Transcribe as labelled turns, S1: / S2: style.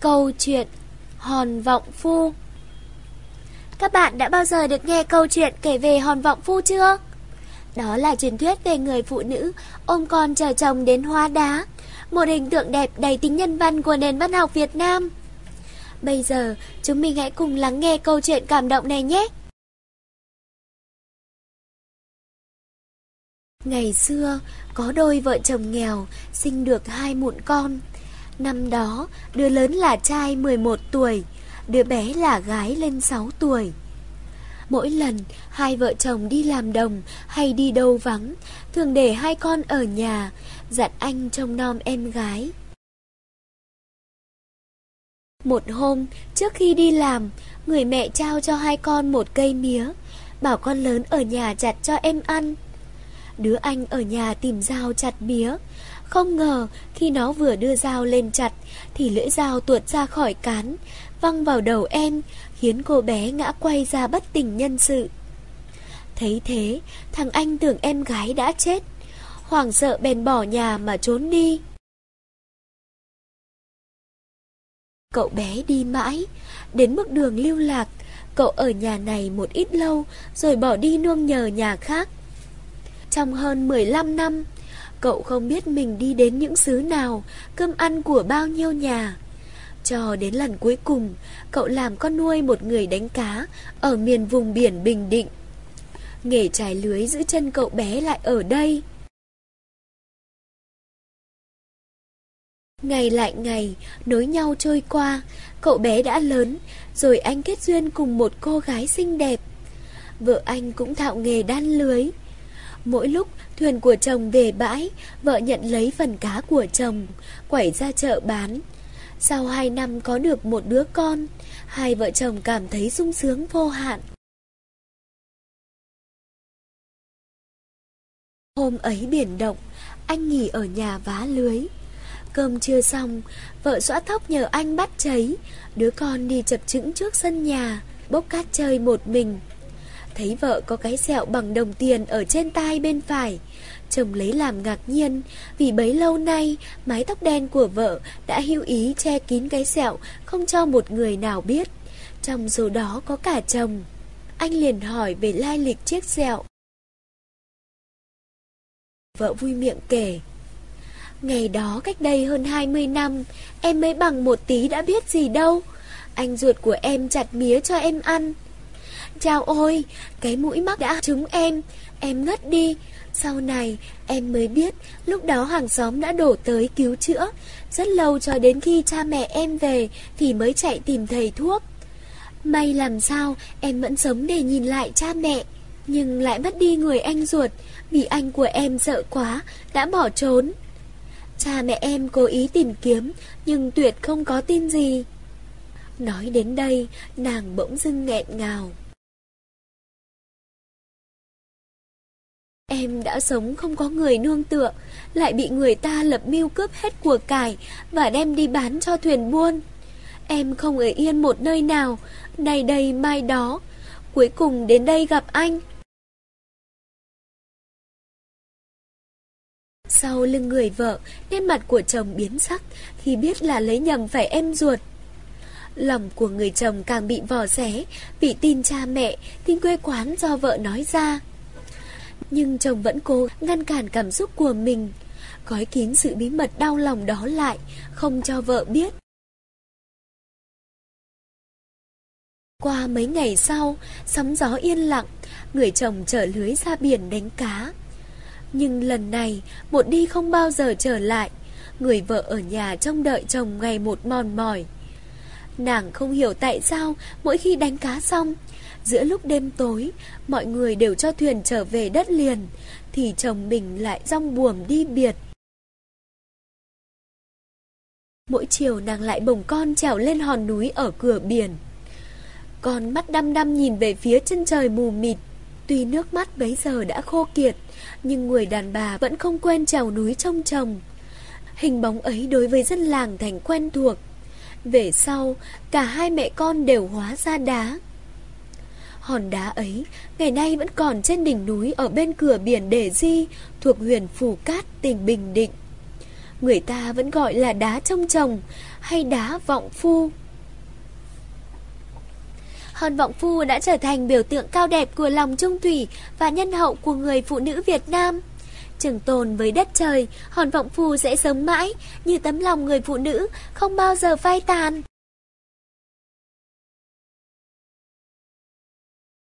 S1: Câu chuyện Hòn Vọng Phu Các bạn đã bao giờ được nghe câu chuyện kể về Hòn Vọng Phu chưa? Đó là truyền thuyết về người phụ nữ ôm con chờ chồng đến hóa đá, một hình tượng đẹp đầy tính nhân văn của nền văn học Việt Nam. Bây giờ, chúng mình hãy cùng lắng nghe câu chuyện cảm động này nhé! Ngày xưa, có đôi vợ chồng nghèo sinh được hai mụn con. Năm đó, đứa lớn là trai 11 tuổi, đứa bé là gái lên 6 tuổi. Mỗi lần hai vợ chồng đi làm đồng hay đi đâu vắng, thường để hai con ở nhà, dặn anh trông nom em gái. Một hôm, trước khi đi làm, người mẹ trao cho hai con một cây mía, bảo con lớn ở nhà chặt cho em ăn. Đứa anh ở nhà tìm dao chặt mía, không ngờ khi nó vừa đưa dao lên chặt thì lưỡi dao tuột ra khỏi cán, văng vào đầu em, khiến cô bé ngã quay ra bất tỉnh nhân sự. Thấy thế, thằng anh tưởng em gái đã chết, hoảng sợ bèn bỏ nhà mà trốn đi. Cậu bé đi mãi, đến mức đường lưu lạc, cậu ở nhà này một ít lâu rồi bỏ đi nương nhờ nhà khác. Trong hơn 15 năm, Cậu không biết mình đi đến những xứ nào, cơm ăn của bao nhiêu nhà. Cho đến lần cuối cùng, cậu làm con nuôi một người đánh cá ở miền vùng biển Bình Định. Nghề trải lưới giữ chân cậu bé lại ở đây. Ngày lại ngày, nối nhau trôi qua, cậu bé đã lớn, rồi anh kết duyên cùng một cô gái xinh đẹp. Vợ anh cũng thạo nghề đan lưới. Mỗi lúc thuyền của chồng về bãi, vợ nhận lấy phần cá của chồng, quẩy ra chợ bán. Sau hai năm có được một đứa con, hai vợ chồng cảm thấy sung sướng vô hạn. Hôm ấy biển động, anh nghỉ ở nhà vá lưới. Cơm chưa xong, vợ xõa thóc nhờ anh bắt cháy, đứa con đi chập chững trước sân nhà, bốc cát chơi một mình. Thấy vợ có cái sẹo bằng đồng tiền ở trên tai bên phải. Chồng lấy làm ngạc nhiên, Vì bấy lâu nay, Mái tóc đen của vợ đã hưu ý che kín cái sẹo, Không cho một người nào biết. Trong số đó có cả chồng. Anh liền hỏi về lai lịch chiếc sẹo. Vợ vui miệng kể, Ngày đó cách đây hơn 20 năm, Em mới bằng một tí đã biết gì đâu. Anh ruột của em chặt mía cho em ăn Chào ôi, cái mũi mắc đã trúng em, em ngất đi. Sau này, em mới biết lúc đó hàng xóm đã đổ tới cứu chữa. Rất lâu cho đến khi cha mẹ em về thì mới chạy tìm thầy thuốc. May làm sao em vẫn sống để nhìn lại cha mẹ, nhưng lại mất đi người anh ruột vì anh của em sợ quá, đã bỏ trốn. Cha mẹ em cố ý tìm kiếm, nhưng tuyệt không có tin gì. Nói đến đây, nàng bỗng dưng nghẹn ngào. Đã sống không có người nương tựa, lại bị người ta lập mưu cướp hết của cải và đem đi bán cho thuyền buôn. Em không ở yên một nơi nào, nay đây mai đó, cuối cùng đến đây gặp anh. Sau lưng người vợ, nét mặt của chồng biến sắc khi biết là lấy nhầm phải em ruột. Lòng của người chồng càng bị vò xé vì tin cha mẹ, tin quê quán do vợ nói ra. Nhưng chồng vẫn cố ngăn cản cảm xúc của mình. Gói kín sự bí mật đau lòng đó lại, Không cho vợ biết. Qua mấy ngày sau, Sóng gió yên lặng, Người chồng chở lưới ra biển đánh cá. Nhưng lần này, Một đi không bao giờ trở lại. Người vợ ở nhà trông đợi chồng ngày một mòn mỏi. Nàng không hiểu tại sao Mỗi khi đánh cá xong Giữa lúc đêm tối, mọi người đều cho thuyền trở về đất liền, thì chồng mình lại rong buồm đi biệt. Mỗi chiều nàng lại bồng con trèo lên hòn núi ở cửa biển. Con mắt đăm đăm nhìn về phía chân trời mù mịt. Tuy nước mắt bấy giờ đã khô kiệt, nhưng người đàn bà vẫn không quên trèo núi trông chồng. Hình bóng ấy đối với dân làng thành quen thuộc. Về sau, cả hai mẹ con đều hóa ra đá. Hòn đá ấy ngày nay vẫn còn trên đỉnh núi ở bên cửa biển Đề Di thuộc huyện Phù Cát, tỉnh Bình Định. người ta vẫn gọi là đá trông chồng hay đá vọng phu. Hòn Vọng Phu đã trở thành biểu tượng cao đẹp của lòng trung thủy và nhân hậu của người phụ nữ Việt Nam. Trường tồn với đất trời, Hòn Vọng Phu sẽ sống mãi như tấm lòng người phụ nữ không bao giờ phai tàn.